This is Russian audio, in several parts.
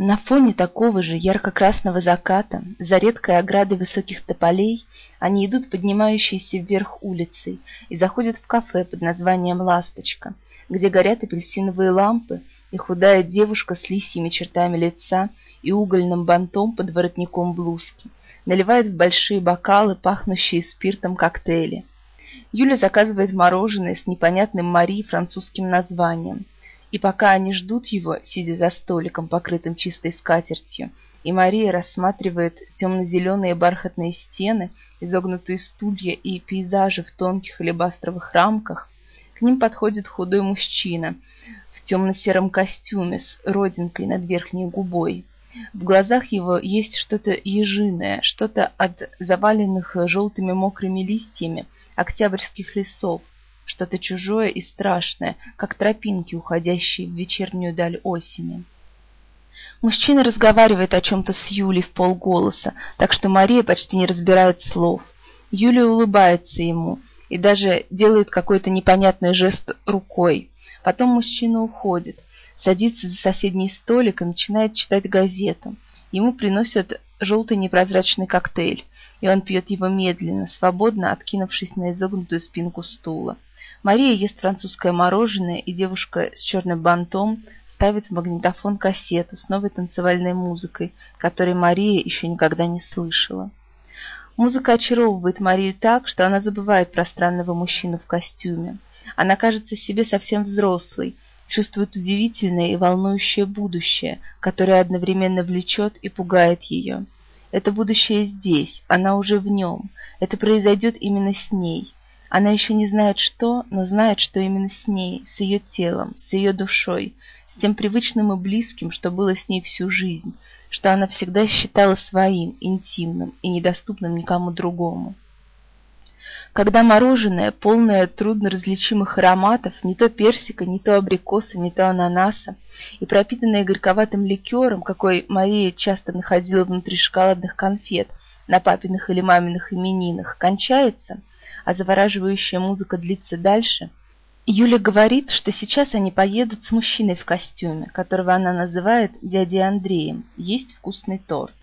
На фоне такого же ярко-красного заката, за редкой оградой высоких тополей, они идут поднимающейся вверх улицей и заходят в кафе под названием «Ласточка», где горят апельсиновые лампы, и худая девушка с лисьими чертами лица и угольным бантом под воротником блузки наливает в большие бокалы, пахнущие спиртом коктейли. Юля заказывает мороженое с непонятным Мари французским названием – и пока они ждут его, сидя за столиком, покрытым чистой скатертью, и Мария рассматривает темно-зеленые бархатные стены, изогнутые стулья и пейзажи в тонких алебастровых рамках, к ним подходит худой мужчина в темно-сером костюме с родинкой над верхней губой. В глазах его есть что-то ежиное, что-то от заваленных желтыми мокрыми листьями октябрьских лесов, что-то чужое и страшное, как тропинки, уходящие в вечернюю даль осени. Мужчина разговаривает о чем-то с Юлей в полголоса, так что Мария почти не разбирает слов. Юлия улыбается ему и даже делает какой-то непонятный жест рукой. Потом мужчина уходит, садится за соседний столик и начинает читать газету. Ему приносят желтый непрозрачный коктейль, и он пьет его медленно, свободно откинувшись на изогнутую спинку стула. Мария ест французское мороженое, и девушка с черным бантом ставит в магнитофон кассету с новой танцевальной музыкой, которой Мария еще никогда не слышала. Музыка очаровывает Марию так, что она забывает про странного мужчину в костюме. Она кажется себе совсем взрослой, чувствует удивительное и волнующее будущее, которое одновременно влечет и пугает ее. Это будущее здесь, она уже в нем, это произойдет именно с ней. Она еще не знает что, но знает, что именно с ней, с ее телом, с ее душой, с тем привычным и близким, что было с ней всю жизнь, что она всегда считала своим, интимным и недоступным никому другому. Когда мороженое, полное трудно различимых ароматов, не то персика, не то абрикоса, не то ананаса, и пропитанное горьковатым ликером, какой Мария часто находила внутри шоколадных конфет на папиных или маминых именинах, кончается, а завораживающая музыка длится дальше, Юля говорит, что сейчас они поедут с мужчиной в костюме, которого она называет дядей Андреем, есть вкусный торт.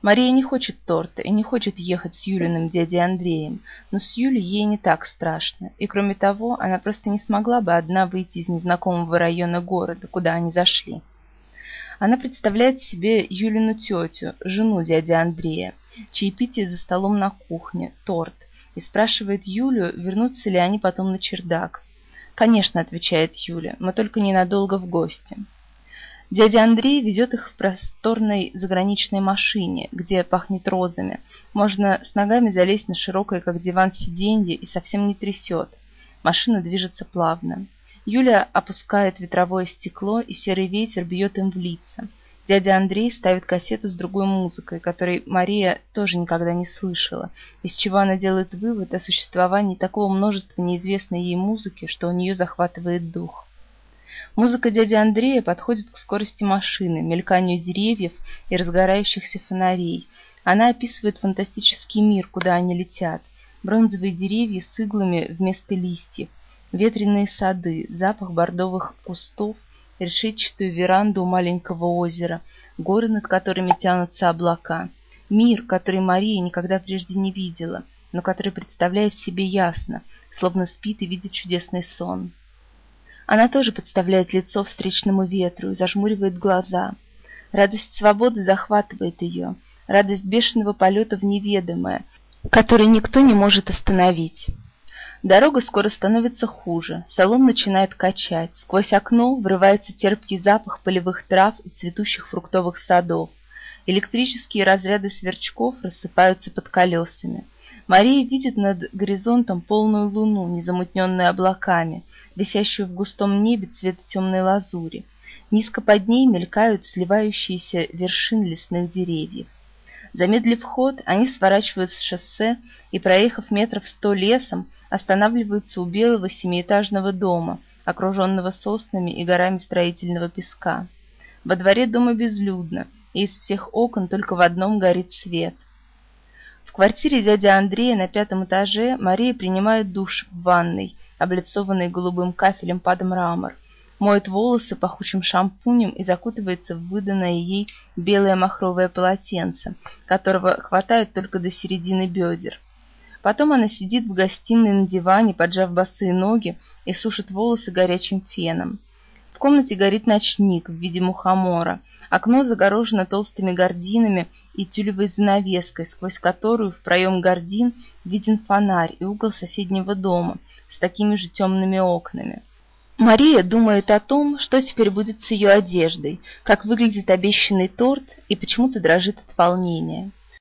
Мария не хочет торта и не хочет ехать с Юлиным дядей Андреем, но с Юлей ей не так страшно, и кроме того, она просто не смогла бы одна выйти из незнакомого района города, куда они зашли. Она представляет себе Юлину тетю, жену дяди Андрея, чаепитие за столом на кухне, торт, и спрашивает Юлю, вернутся ли они потом на чердак. «Конечно», — отвечает Юля, — «мы только ненадолго в гости». Дядя Андрей везет их в просторной заграничной машине, где пахнет розами. Можно с ногами залезть на широкое, как диван, сиденье и совсем не трясет. Машина движется плавно. Юля опускает ветровое стекло, и серый ветер бьет им в лица. Дядя Андрей ставит кассету с другой музыкой, которой Мария тоже никогда не слышала, из чего она делает вывод о существовании такого множества неизвестной ей музыки, что у нее захватывает дух. Музыка дяди Андрея подходит к скорости машины, мельканию деревьев и разгорающихся фонарей. Она описывает фантастический мир, куда они летят. Бронзовые деревья с иглами вместо листьев, ветреные сады, запах бордовых кустов, решетчатую веранду у маленького озера, горы, над которыми тянутся облака. Мир, который Мария никогда прежде не видела, но который представляет себе ясно, словно спит и видит чудесный сон. Она тоже подставляет лицо встречному ветру и зажмуривает глаза. Радость свободы захватывает ее, радость бешеного полета в неведомое, который никто не может остановить. Дорога скоро становится хуже, салон начинает качать, сквозь окно врывается терпкий запах полевых трав и цветущих фруктовых садов. Электрические разряды сверчков рассыпаются под колесами. Мария видит над горизонтом полную луну, незамутненную облаками, висящую в густом небе цвета темной лазури. Низко под ней мелькают сливающиеся вершин лесных деревьев. Замедлив ход, они сворачивают с шоссе и, проехав метров сто лесом, останавливаются у белого семиэтажного дома, окруженного соснами и горами строительного песка. Во дворе дома безлюдно, и из всех окон только в одном горит свет. В квартире дяди Андрея на пятом этаже Мария принимает душ в ванной, облицованной голубым кафелем под мрамор. Моет волосы пахучим шампунем и закутывается в выданное ей белое махровое полотенце, которого хватает только до середины бедер. Потом она сидит в гостиной на диване, поджав босые ноги, и сушит волосы горячим феном. В комнате горит ночник в виде мухомора. Окно загорожено толстыми гардинами и тюлевой занавеской, сквозь которую в проем гардин виден фонарь и угол соседнего дома с такими же темными окнами. Мария думает о том, что теперь будет с ее одеждой, как выглядит обещанный торт и почему-то дрожит от волнения.